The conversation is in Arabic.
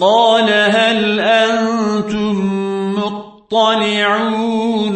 قال هل أنتم مطلعون؟